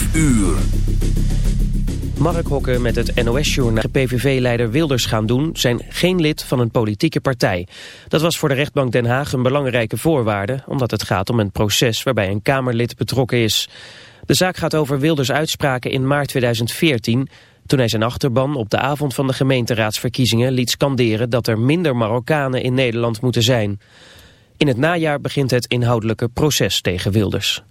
5 uur. Mark Hokke met het NOS-journaal PVV-leider Wilders gaan doen... zijn geen lid van een politieke partij. Dat was voor de rechtbank Den Haag een belangrijke voorwaarde... omdat het gaat om een proces waarbij een Kamerlid betrokken is. De zaak gaat over Wilders' uitspraken in maart 2014... toen hij zijn achterban op de avond van de gemeenteraadsverkiezingen... liet scanderen dat er minder Marokkanen in Nederland moeten zijn. In het najaar begint het inhoudelijke proces tegen Wilders.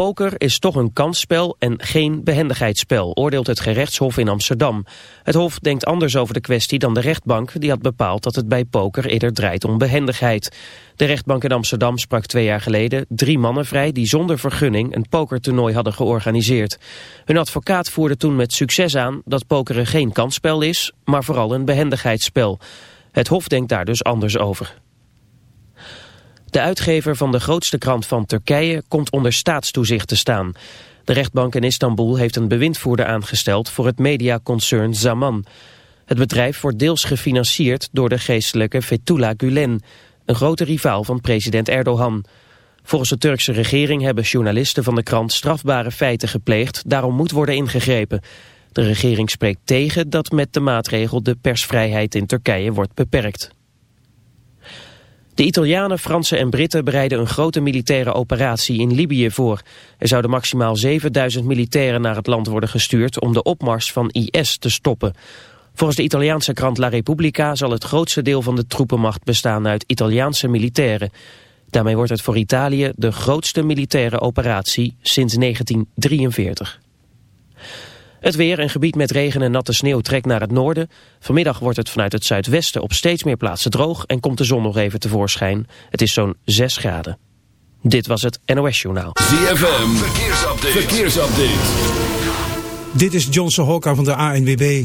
Poker is toch een kansspel en geen behendigheidsspel, oordeelt het gerechtshof in Amsterdam. Het hof denkt anders over de kwestie dan de rechtbank, die had bepaald dat het bij poker eerder draait om behendigheid. De rechtbank in Amsterdam sprak twee jaar geleden drie mannen vrij die zonder vergunning een pokertoernooi hadden georganiseerd. Hun advocaat voerde toen met succes aan dat pokeren geen kansspel is, maar vooral een behendigheidsspel. Het hof denkt daar dus anders over. De uitgever van de grootste krant van Turkije komt onder staatstoezicht te staan. De rechtbank in Istanbul heeft een bewindvoerder aangesteld voor het mediaconcern Zaman. Het bedrijf wordt deels gefinancierd door de geestelijke Fethullah Gulen, een grote rivaal van president Erdogan. Volgens de Turkse regering hebben journalisten van de krant strafbare feiten gepleegd, daarom moet worden ingegrepen. De regering spreekt tegen dat met de maatregel de persvrijheid in Turkije wordt beperkt. De Italianen, Fransen en Britten bereiden een grote militaire operatie in Libië voor. Er zouden maximaal 7000 militairen naar het land worden gestuurd om de opmars van IS te stoppen. Volgens de Italiaanse krant La Repubblica zal het grootste deel van de troepenmacht bestaan uit Italiaanse militairen. Daarmee wordt het voor Italië de grootste militaire operatie sinds 1943. Het weer, een gebied met regen en natte sneeuw, trekt naar het noorden. Vanmiddag wordt het vanuit het zuidwesten op steeds meer plaatsen droog... en komt de zon nog even tevoorschijn. Het is zo'n 6 graden. Dit was het NOS Journaal. ZFM, verkeersupdate. verkeersupdate. Dit is Johnson Hokka van de ANWB.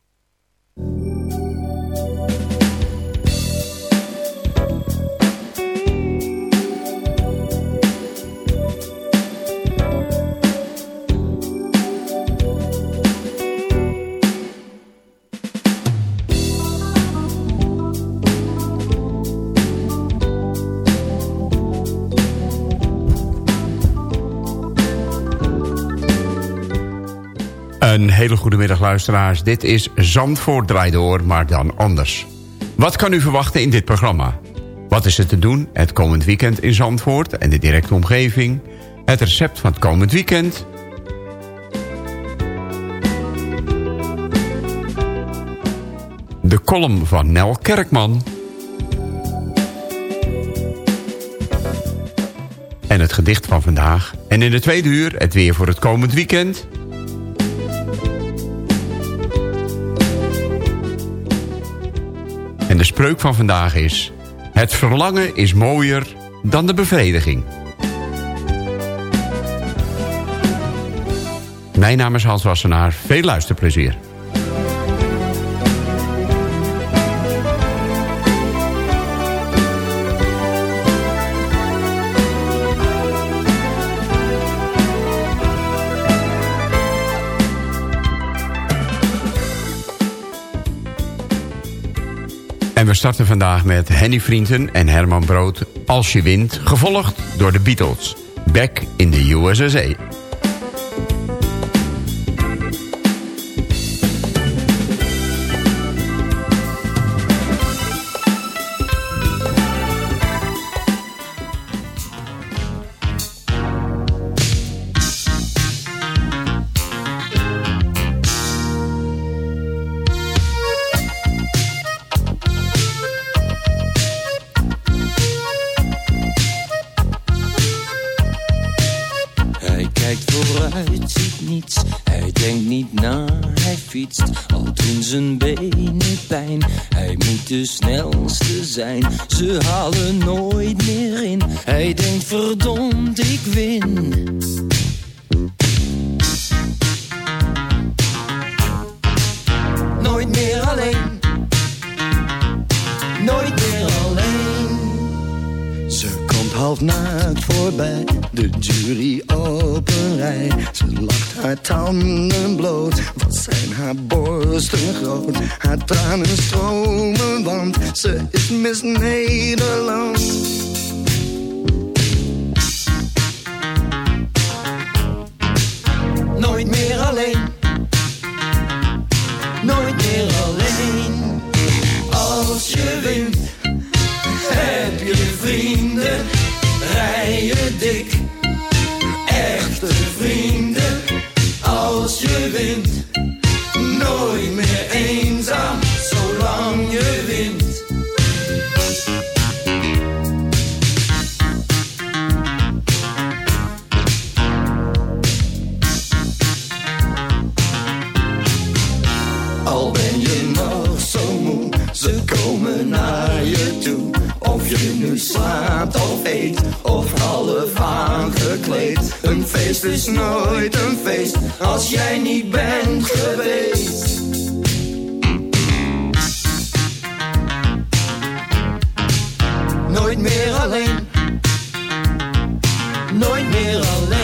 hele goede middag luisteraars. Dit is Zandvoort draaidoor, maar dan anders. Wat kan u verwachten in dit programma? Wat is er te doen het komend weekend in Zandvoort en de directe omgeving? Het recept van het komend weekend... De column van Nel Kerkman... En het gedicht van vandaag. En in de tweede uur het weer voor het komend weekend... de spreuk van vandaag is... Het verlangen is mooier dan de bevrediging. Mijn naam is Hans Wassenaar. Veel luisterplezier. we starten vandaag met Henny Vrienden en Herman Brood... Als je wint, gevolgd door de Beatles. Back in the U.S.S.E. de snelste zijn. Ze halen feest is nooit een feest als jij niet bent geweest. Nooit meer alleen, nooit meer alleen.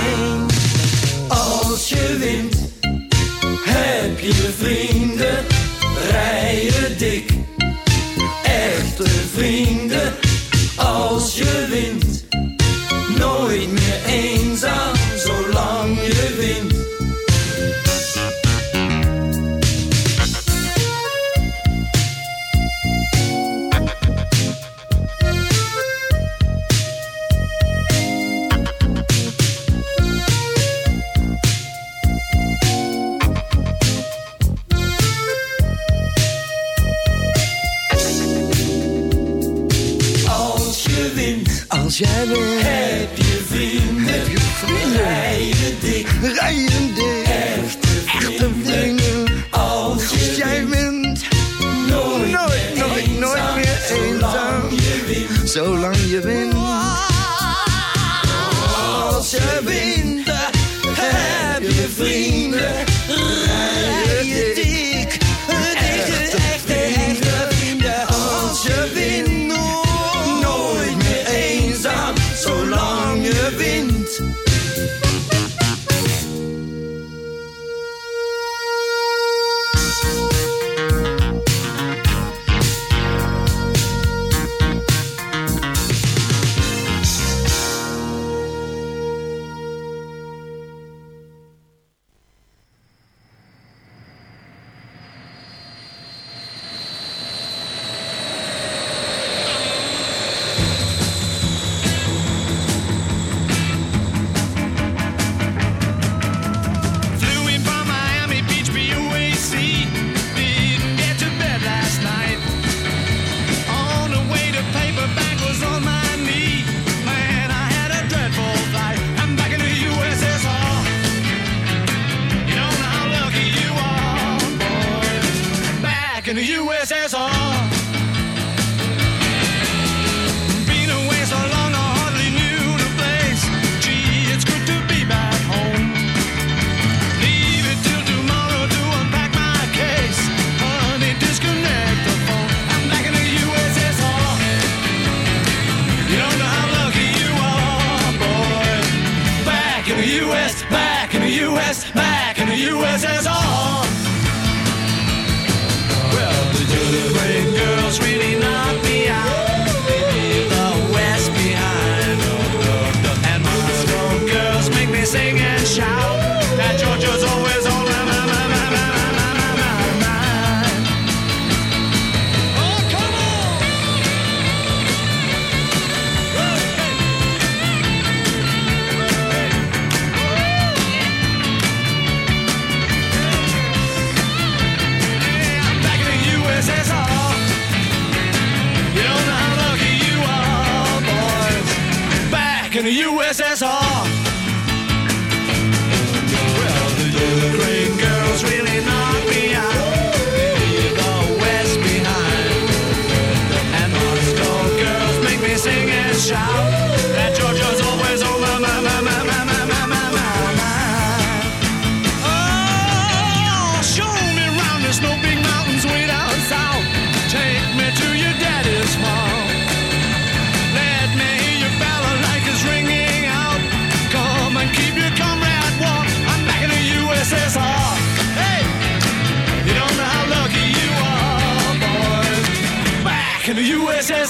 The USSR.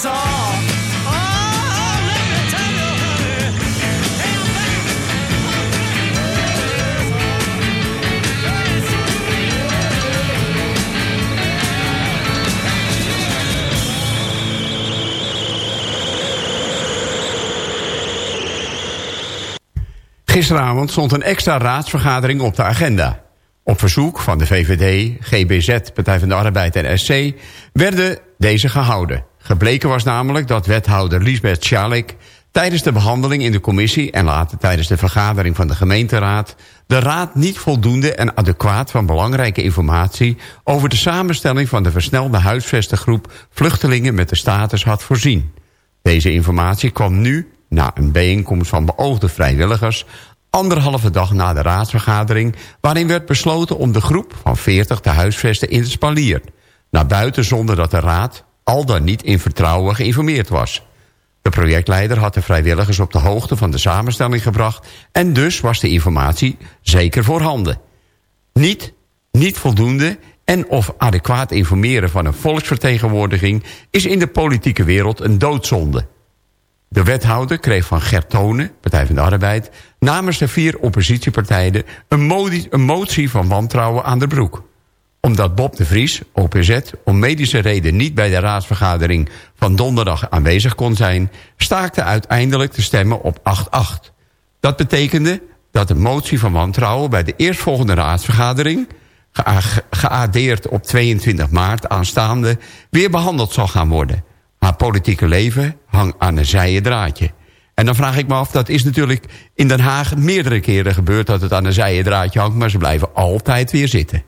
Back. Gisteravond stond een extra raadsvergadering op de agenda. Op verzoek van de VVD, GBZ, Partij van de Arbeid en SC... werden deze gehouden. Gebleken was namelijk dat wethouder Lisbeth Schalik... tijdens de behandeling in de commissie... en later tijdens de vergadering van de gemeenteraad... de raad niet voldoende en adequaat van belangrijke informatie... over de samenstelling van de versnelde huisvestengroep... vluchtelingen met de status had voorzien. Deze informatie kwam nu, na een bijeenkomst van beoogde vrijwilligers... anderhalve dag na de raadsvergadering... waarin werd besloten om de groep van 40 te huisvesten in het spalier. Naar buiten zonder dat de raad al dan niet in vertrouwen geïnformeerd was. De projectleider had de vrijwilligers op de hoogte van de samenstelling gebracht... en dus was de informatie zeker voorhanden. Niet, niet voldoende en of adequaat informeren van een volksvertegenwoordiging... is in de politieke wereld een doodzonde. De wethouder kreeg van Gert Tonen, Partij van de Arbeid... namens de vier oppositiepartijen een motie van wantrouwen aan de broek. Omdat Bob de Vries, OPZ, om medische reden niet bij de raadsvergadering van donderdag aanwezig kon zijn... staakte uiteindelijk de stemmen op 8-8. Dat betekende dat de motie van wantrouwen bij de eerstvolgende raadsvergadering... gea- geadeerd op 22 maart aanstaande... weer behandeld zal gaan worden. Haar politieke leven hangt aan een zijen draadje. En dan vraag ik me af, dat is natuurlijk in Den Haag meerdere keren gebeurd... dat het aan een zijen draadje hangt, maar ze blijven altijd weer zitten.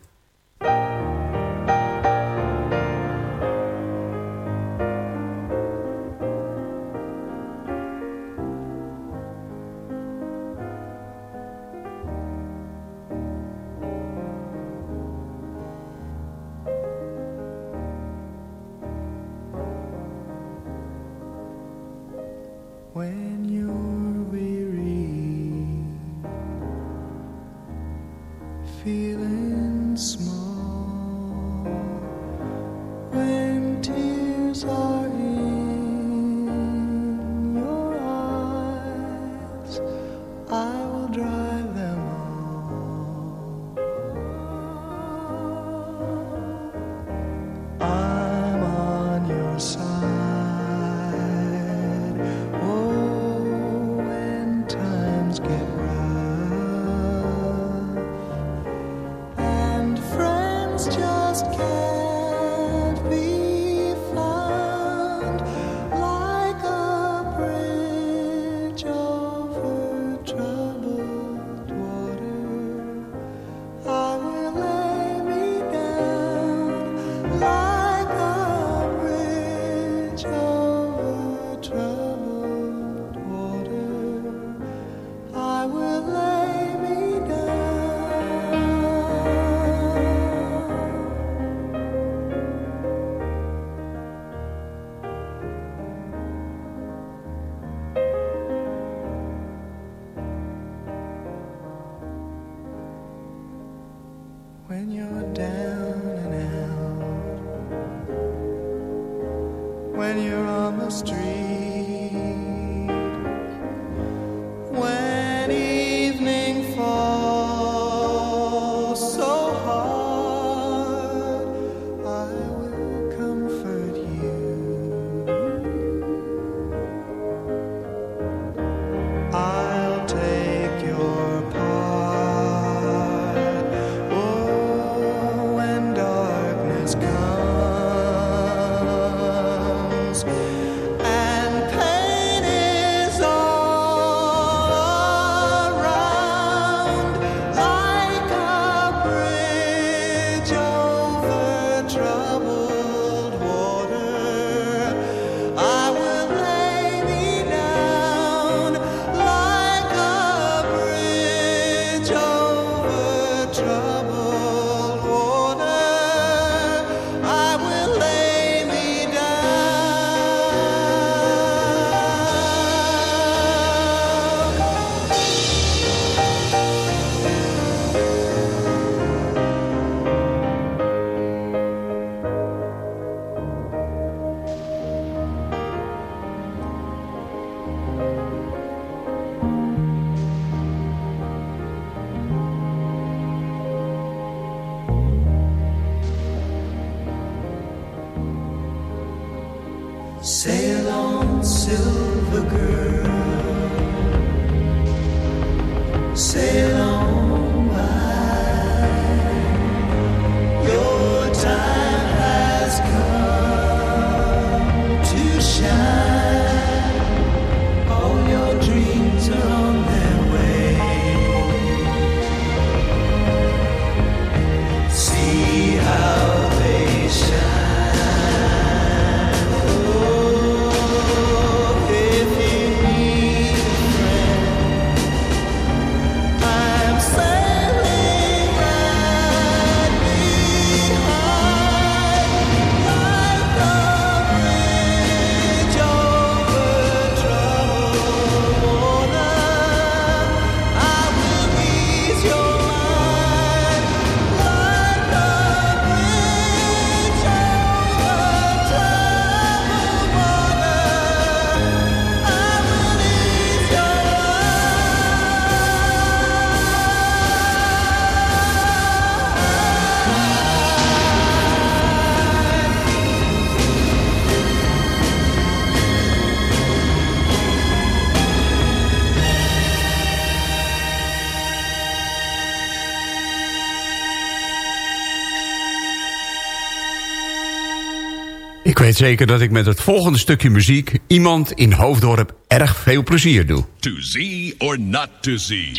Ik weet zeker dat ik met het volgende stukje muziek... iemand in Hoofddorp erg veel plezier doe. To see or not to see,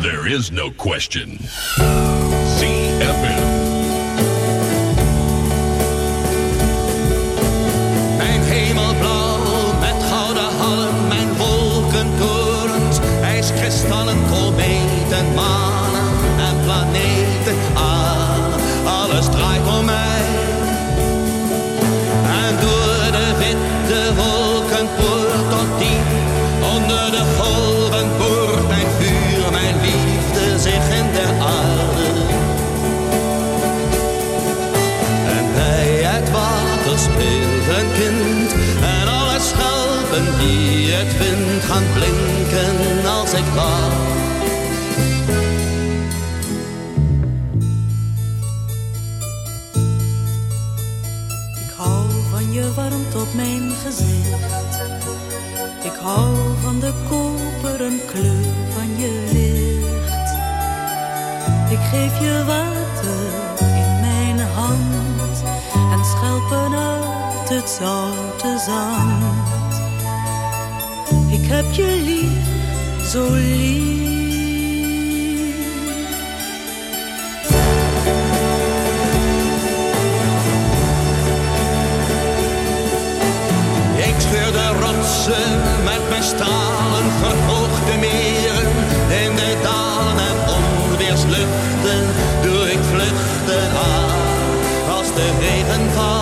there is no question. ZFM. Mijn hemelblauw met gouden hallen, mijn wolkentorens, ijskristallen, kometen, manen gaan blinken als ik wacht. Ik hou van je warmte op mijn gezicht. Ik hou van de koperen kleur van je licht. Ik geef je water in mijn hand en schelpen uit het zoute zand. Heb je lief, zo lief. Ik scheur de rotsen met mijn stralen, verhoog de meren in de dalen en onweersluchten. Doe ik vluchten aan als de regen valt.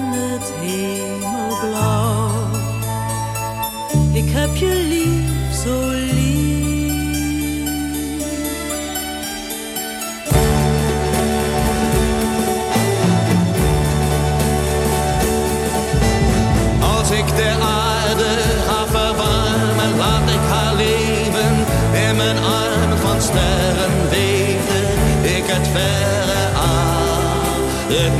het hemelblauw. Ik heb je lief, zo lief. Als ik de aarde ga verwarmen, laat ik haar leven in mijn armen van sterren weten. Ik het verre aan, het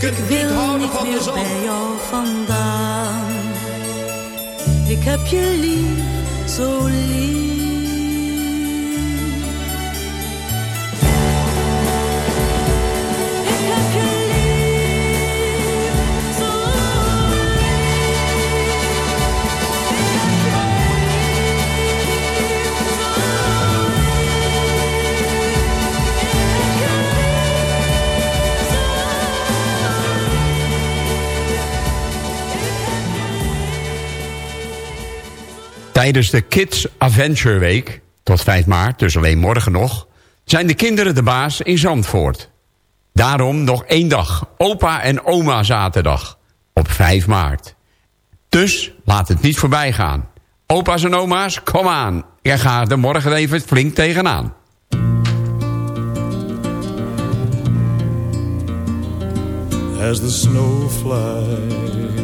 Je kunt niet houden van de zon. bij jou vandaan. Ik heb je lief, zo lief. Tijdens de Kids Adventure Week, tot 5 maart, dus alleen morgen nog... zijn de kinderen de baas in Zandvoort. Daarom nog één dag, opa en oma zaterdag, op 5 maart. Dus laat het niet voorbij gaan. Opa's en oma's, kom aan. Ik ga er morgen even flink tegenaan. the snow flies.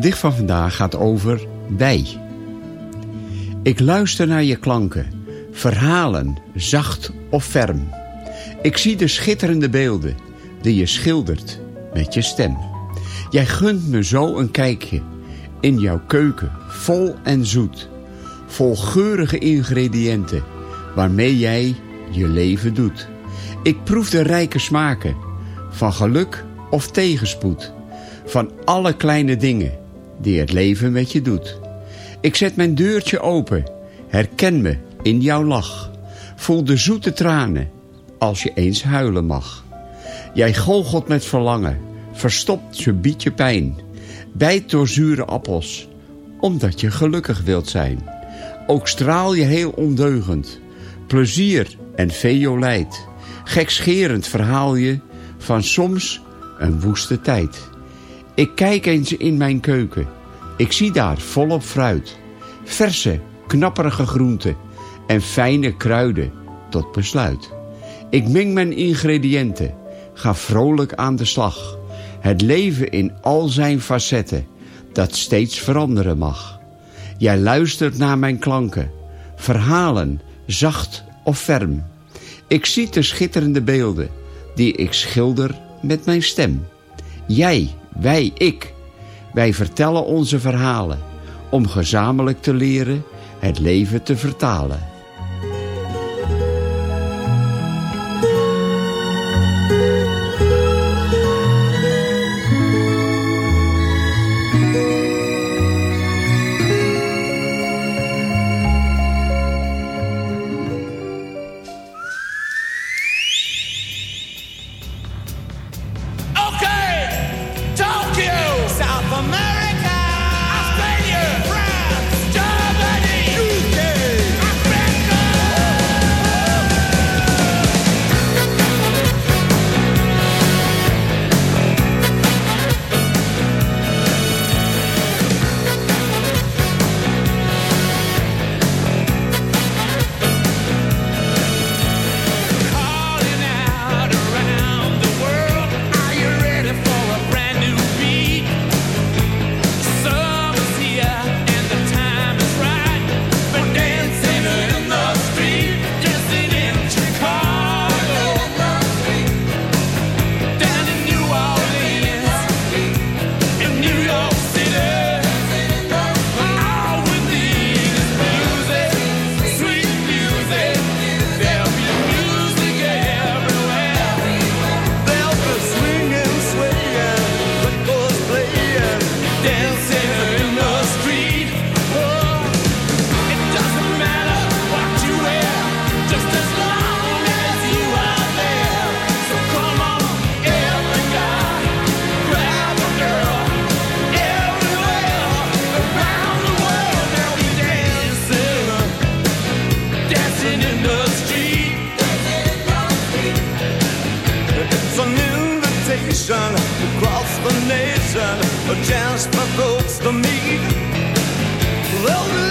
Gedicht van vandaag gaat over wij. Ik luister naar je klanken, verhalen, zacht of ferm. Ik zie de schitterende beelden die je schildert met je stem. Jij gunt me zo een kijkje in jouw keuken, vol en zoet. Vol geurige ingrediënten waarmee jij je leven doet. Ik proef de rijke smaken van geluk of tegenspoed. Van alle kleine dingen die het leven met je doet. Ik zet mijn deurtje open, herken me in jouw lach. Voel de zoete tranen als je eens huilen mag. Jij goochelt met verlangen, verstopt je biedt je pijn. Bijt door zure appels, omdat je gelukkig wilt zijn. Ook straal je heel ondeugend, plezier en veolijt. Gekscherend verhaal je van soms een woeste tijd. Ik kijk eens in mijn keuken. Ik zie daar volop fruit. Verse, knapperige groenten en fijne kruiden tot besluit. Ik meng mijn ingrediënten, ga vrolijk aan de slag. Het leven in al zijn facetten, dat steeds veranderen mag. Jij luistert naar mijn klanken, verhalen, zacht of ferm. Ik zie de schitterende beelden, die ik schilder met mijn stem. Jij, wij, ik, wij vertellen onze verhalen, om gezamenlijk te leren het leven te vertalen. An invitation across the nation, a chance for folks to meet. They'll be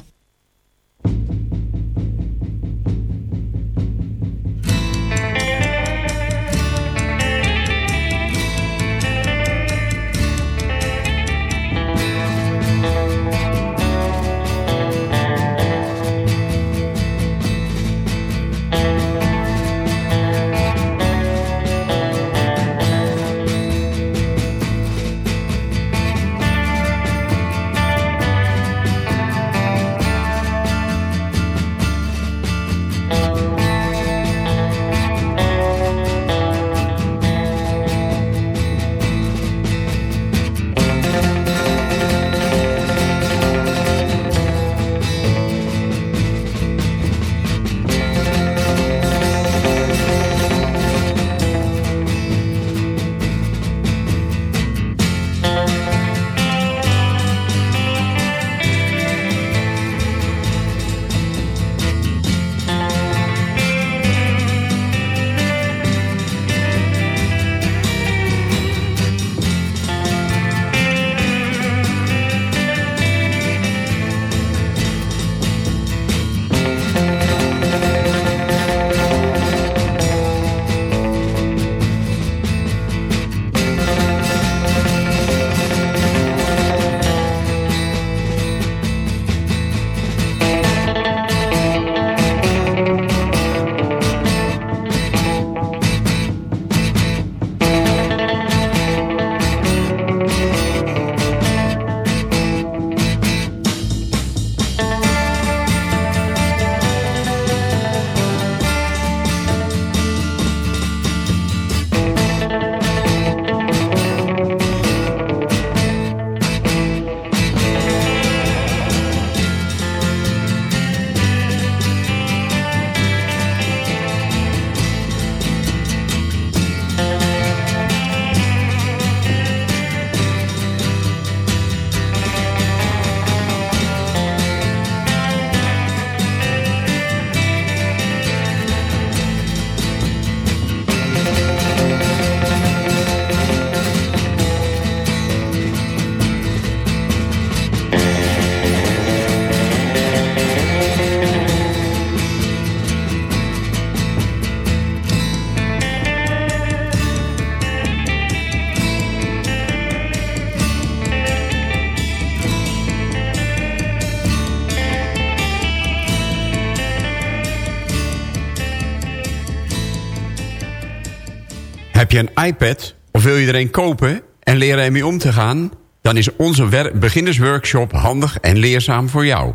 Een iPad of wil je er een kopen en leren ermee om te gaan? Dan is onze beginnersworkshop handig en leerzaam voor jou.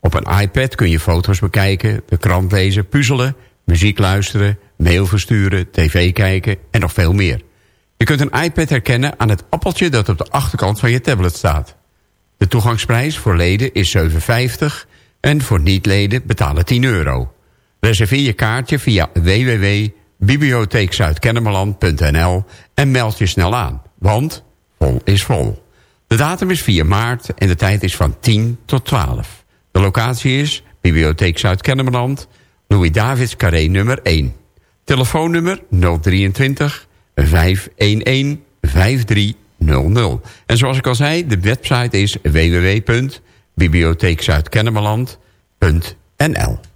Op een iPad kun je foto's bekijken, de krant lezen, puzzelen, muziek luisteren, mail versturen, tv kijken en nog veel meer. Je kunt een iPad herkennen aan het appeltje dat op de achterkant van je tablet staat. De toegangsprijs voor leden is 7,50 en voor niet-leden betalen 10 euro. Reserveer je kaartje via www.bibliotheekzuidkennemerland.nl en meld je snel aan, want vol is vol. De datum is 4 maart en de tijd is van 10 tot 12. De locatie is Bibliotheek Zuid-Kennemerland, Louis Davids Carré nummer 1. Telefoonnummer 023 511 5300. En zoals ik al zei, de website is www.bibliotheekzuidkennemerland.nl.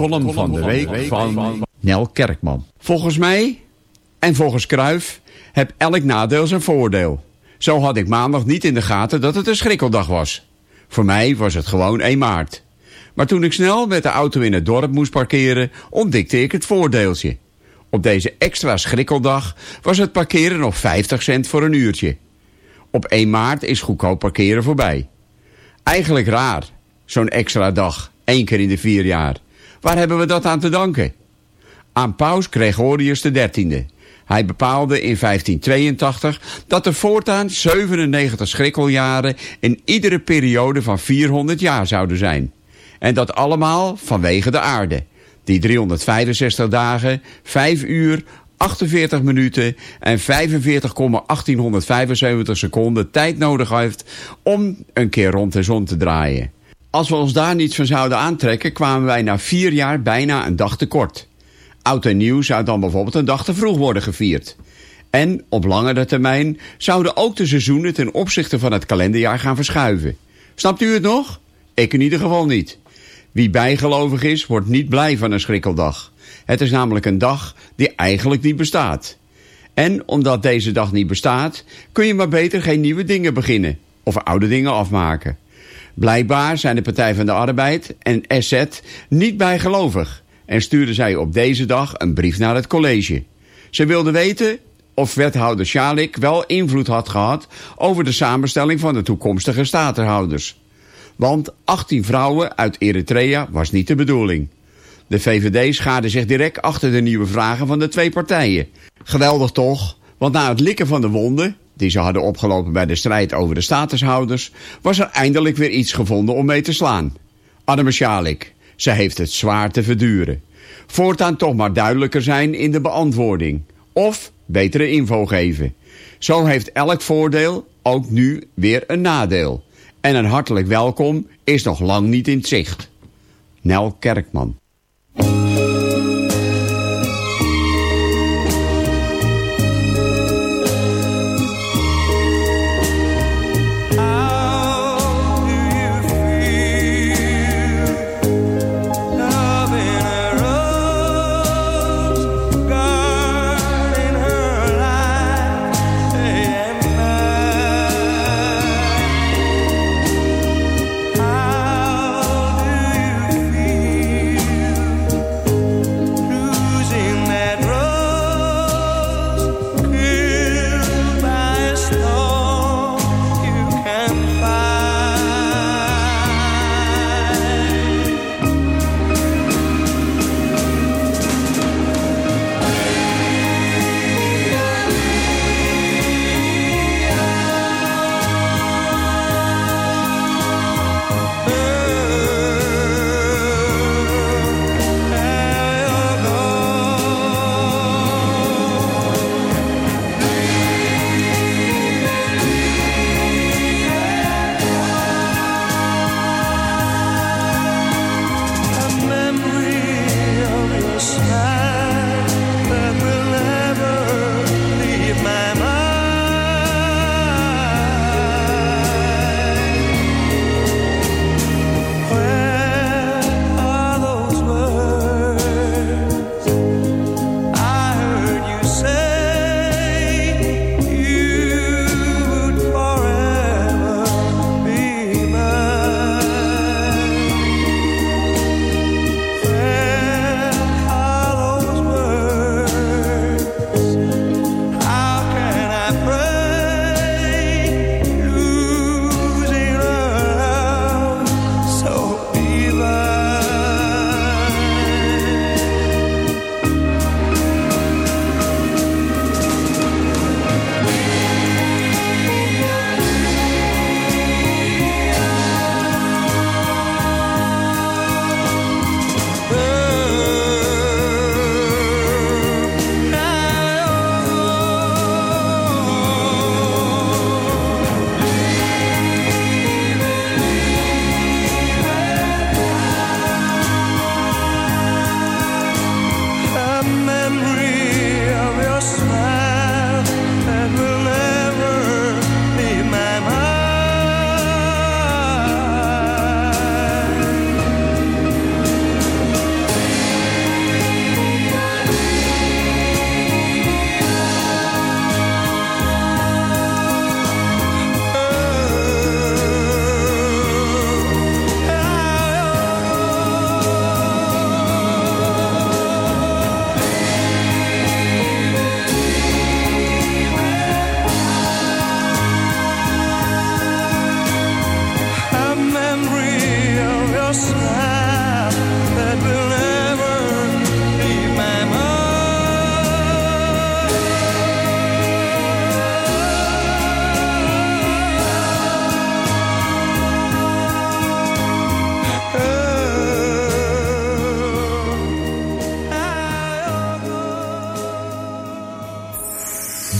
column van de week van Nel Kerkman. Volgens mij, en volgens Kruif, heb elk nadeel zijn voordeel. Zo had ik maandag niet in de gaten dat het een schrikkeldag was. Voor mij was het gewoon 1 maart. Maar toen ik snel met de auto in het dorp moest parkeren, ontdekte ik het voordeeltje. Op deze extra schrikkeldag was het parkeren nog 50 cent voor een uurtje. Op 1 maart is goedkoop parkeren voorbij. Eigenlijk raar, zo'n extra dag, één keer in de vier jaar. Waar hebben we dat aan te danken? Aan paus Gregorius XIII. Hij bepaalde in 1582 dat er voortaan 97 schrikkeljaren in iedere periode van 400 jaar zouden zijn. En dat allemaal vanwege de aarde, die 365 dagen, 5 uur, 48 minuten en 45,1875 seconden tijd nodig heeft om een keer rond de zon te draaien. Als we ons daar niets van zouden aantrekken, kwamen wij na vier jaar bijna een dag tekort. Oud en nieuw zou dan bijvoorbeeld een dag te vroeg worden gevierd. En op langere termijn zouden ook de seizoenen ten opzichte van het kalenderjaar gaan verschuiven. Snapt u het nog? Ik in ieder geval niet. Wie bijgelovig is, wordt niet blij van een schrikkeldag. Het is namelijk een dag die eigenlijk niet bestaat. En omdat deze dag niet bestaat, kun je maar beter geen nieuwe dingen beginnen. Of oude dingen afmaken. Blijkbaar zijn de Partij van de Arbeid en SZ niet bijgelovig. En stuurden zij op deze dag een brief naar het college. Ze wilden weten of wethouder Schalik wel invloed had gehad over de samenstelling van de toekomstige statenhouders. Want 18 vrouwen uit Eritrea was niet de bedoeling. De VVD schaarde zich direct achter de nieuwe vragen van de twee partijen. Geweldig toch, want na het likken van de wonden, die ze hadden opgelopen bij de strijd over de statushouders, was er eindelijk weer iets gevonden om mee te slaan. Ademe Schalik, ze heeft het zwaar te verduren. Voortaan toch maar duidelijker zijn in de beantwoording. Of betere info geven. Zo heeft elk voordeel ook nu weer een nadeel. En een hartelijk welkom is nog lang niet in zicht. Nel Kerkman.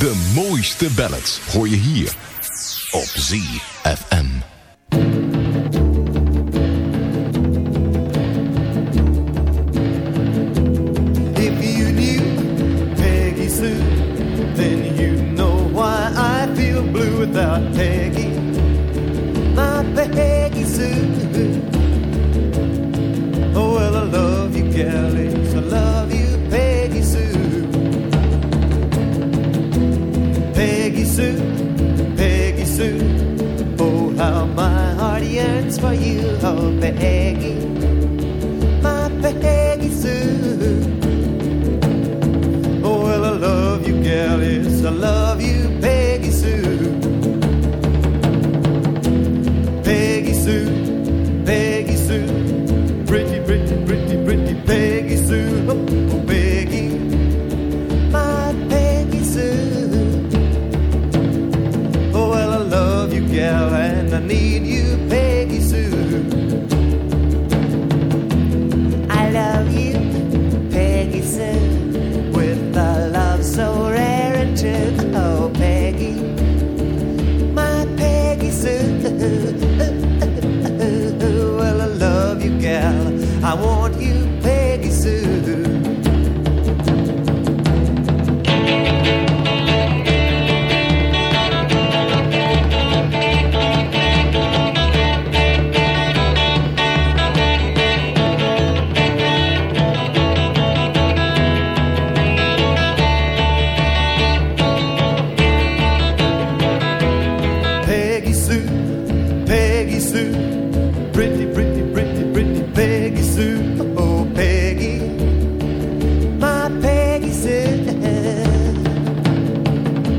De mooiste ballads hoor je hier op ZFM. Peggy Sue, pretty, pretty, pretty, pretty Peggy Sue. Oh, Peggy, my Peggy Sue.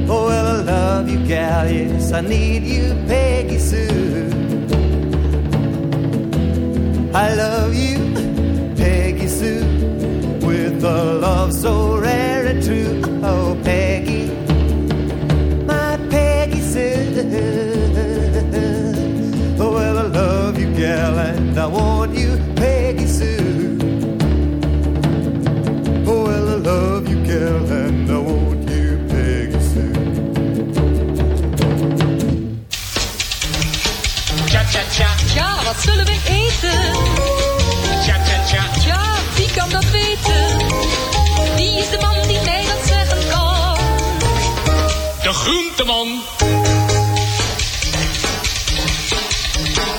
Oh, well, I love you, gal, yes, I need you, Peggy Sue. I love you, Peggy Sue, with a love so I want you, Peggy Sue. Oh, well, I love you, gal, and I want you, Peggy Sue. Tja, tja, tja. Ja, wat zullen we eten? Tja, tja, tja. Ja, wie kan dat weten? Wie is de man die mij dat zeggen kan? De groenteman.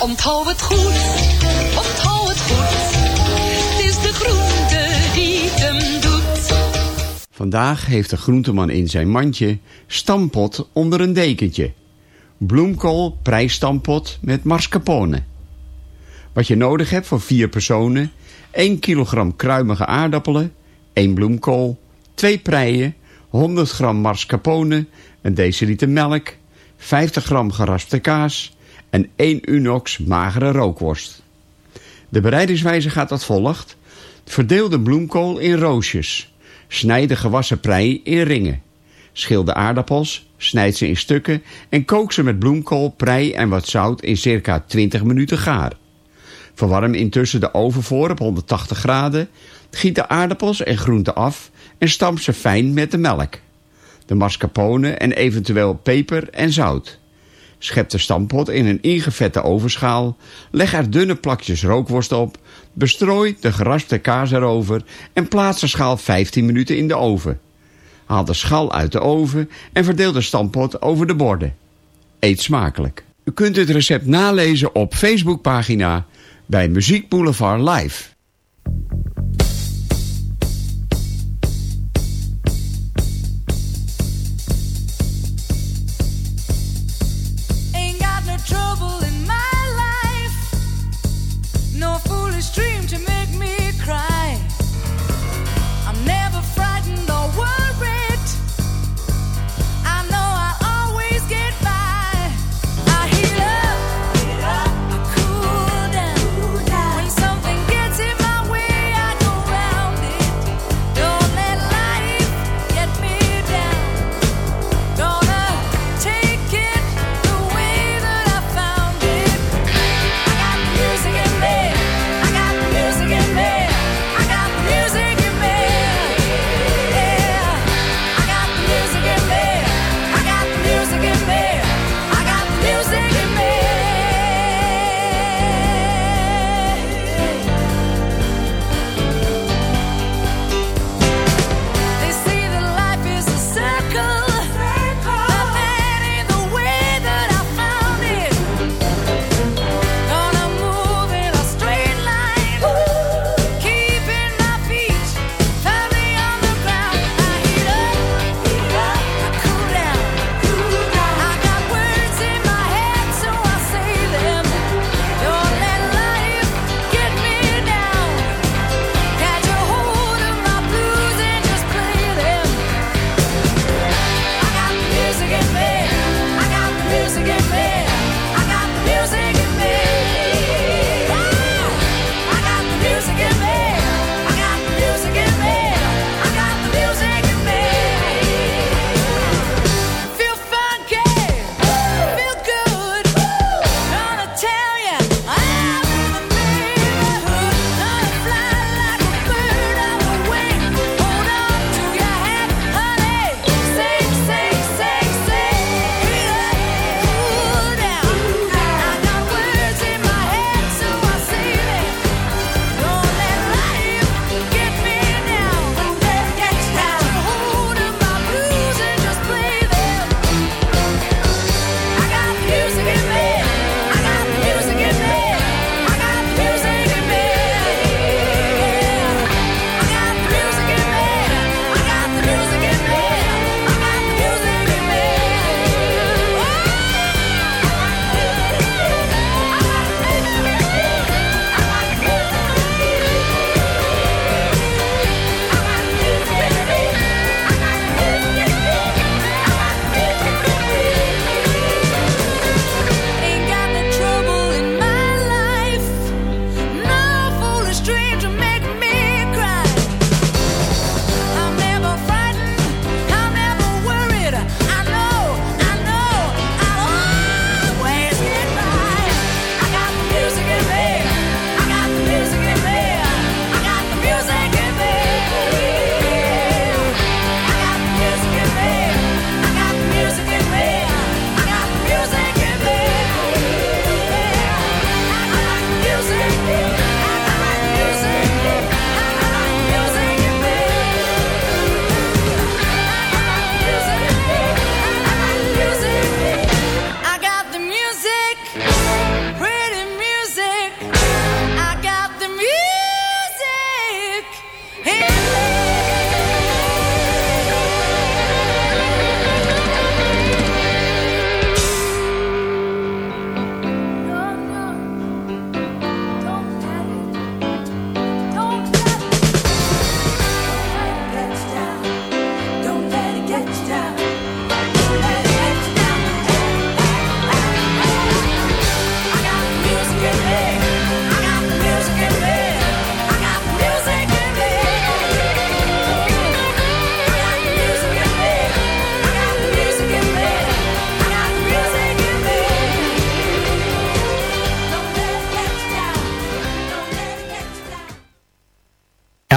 Onthoud het goed, Vandaag heeft de groenteman in zijn mandje stampot onder een dekentje. Bloemkool prijsstampot met mascarpone. Wat je nodig hebt voor vier personen. 1 kilogram kruimige aardappelen, 1 bloemkool, 2 preien, 100 gram mascarpone, een deciliter melk, 50 gram geraspte kaas en 1 unox magere rookworst. De bereidingswijze gaat als volgt. Verdeel de bloemkool in roosjes. Snijd de gewassen prei in ringen. Schil de aardappels, snijd ze in stukken en kook ze met bloemkool, prei en wat zout in circa 20 minuten gaar. Verwarm intussen de oven voor op 180 graden. Giet de aardappels en groenten af en stamp ze fijn met de melk. De mascarpone en eventueel peper en zout. Schep de stampot in een ingevette ovenschaal. Leg er dunne plakjes rookworst op. Bestrooi de geraspte kaas erover en plaats de schaal 15 minuten in de oven. Haal de schaal uit de oven en verdeel de stampot over de borden. Eet smakelijk. U kunt het recept nalezen op Facebookpagina bij Muziek Boulevard Live.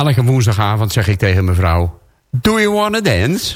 Elke woensdagavond zeg ik tegen mijn vrouw... Do you wanna dance?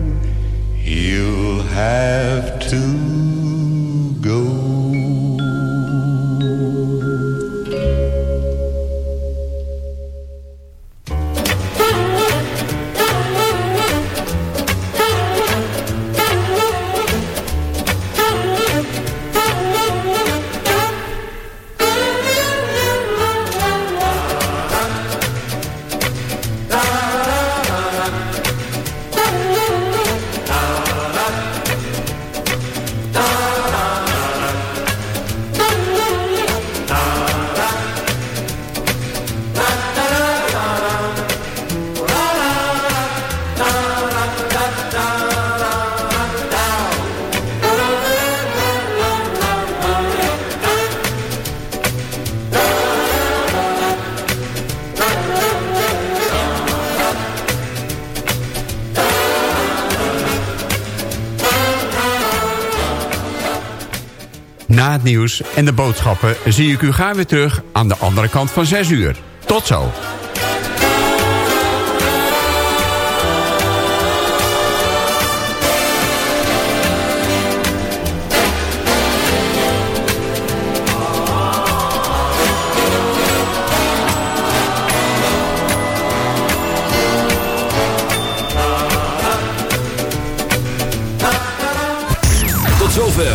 he'll have to en de boodschappen zie ik u gaan weer terug aan de andere kant van 6 uur. Tot zo.